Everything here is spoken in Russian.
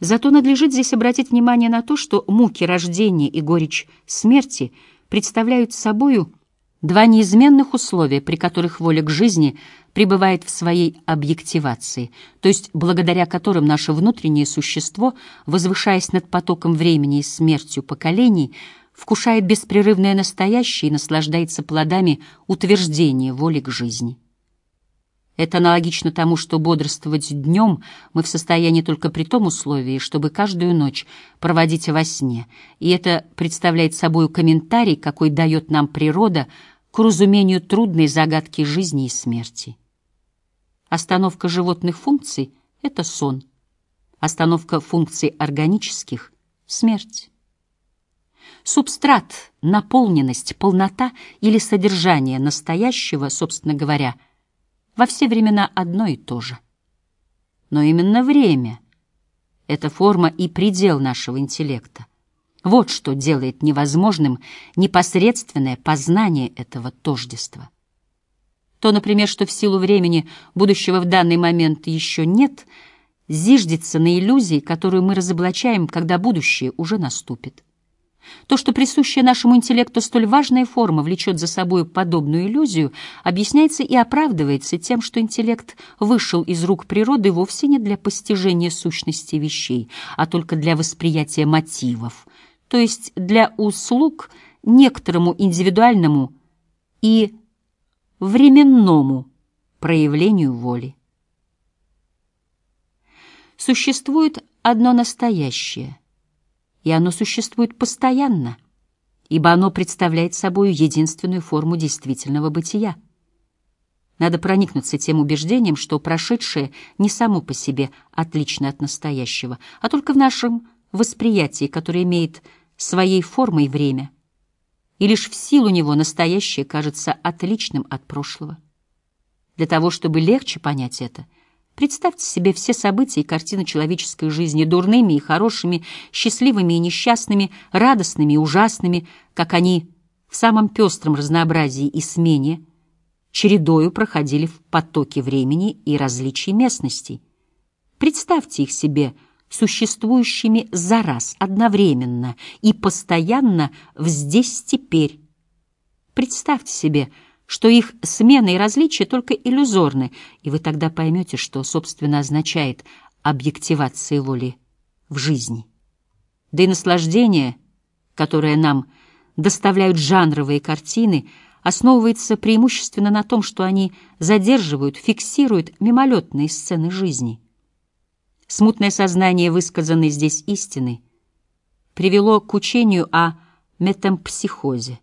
Зато надлежит здесь обратить внимание на то, что муки рождения и горечь смерти представляют собою два неизменных условия, при которых воля к жизни пребывает в своей объективации, то есть благодаря которым наше внутреннее существо, возвышаясь над потоком времени и смертью поколений, вкушает беспрерывное настоящее и наслаждается плодами утверждения воли к жизни. Это аналогично тому, что бодрствовать днем мы в состоянии только при том условии, чтобы каждую ночь проводить во сне, и это представляет собой комментарий, какой дает нам природа к разумению трудной загадки жизни и смерти. Остановка животных функций — это сон, остановка функций органических — смерть. Субстрат, наполненность, полнота или содержание настоящего, собственно говоря — во все времена одно и то же. Но именно время — это форма и предел нашего интеллекта. Вот что делает невозможным непосредственное познание этого тождества. То, например, что в силу времени будущего в данный момент еще нет, зиждется на иллюзии, которую мы разоблачаем, когда будущее уже наступит. То, что присущая нашему интеллекту столь важная форма влечет за собой подобную иллюзию, объясняется и оправдывается тем, что интеллект вышел из рук природы вовсе не для постижения сущности вещей, а только для восприятия мотивов, то есть для услуг некоторому индивидуальному и временному проявлению воли. Существует одно настоящее — и оно существует постоянно, ибо оно представляет собой единственную форму действительного бытия. Надо проникнуться тем убеждением, что прошедшее не само по себе отлично от настоящего, а только в нашем восприятии, которое имеет своей формой время, и лишь в силу него настоящее кажется отличным от прошлого. Для того, чтобы легче понять это — Представьте себе все события и картины человеческой жизни, дурными и хорошими, счастливыми и несчастными, радостными и ужасными, как они в самом пестром разнообразии и смене чередою проходили в потоке времени и различий местностей. Представьте их себе существующими за раз, одновременно и постоянно в здесь-теперь. Представьте себе, что их смена и различия только иллюзорны, и вы тогда поймете, что, собственно, означает объективация воли в жизни. Да и наслаждение, которое нам доставляют жанровые картины, основывается преимущественно на том, что они задерживают, фиксируют мимолетные сцены жизни. Смутное сознание высказанной здесь истины привело к учению о метампсихозе.